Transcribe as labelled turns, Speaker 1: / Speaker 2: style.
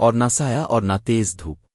Speaker 1: اور نہ سایہ اور نہ تیز دھوپ۔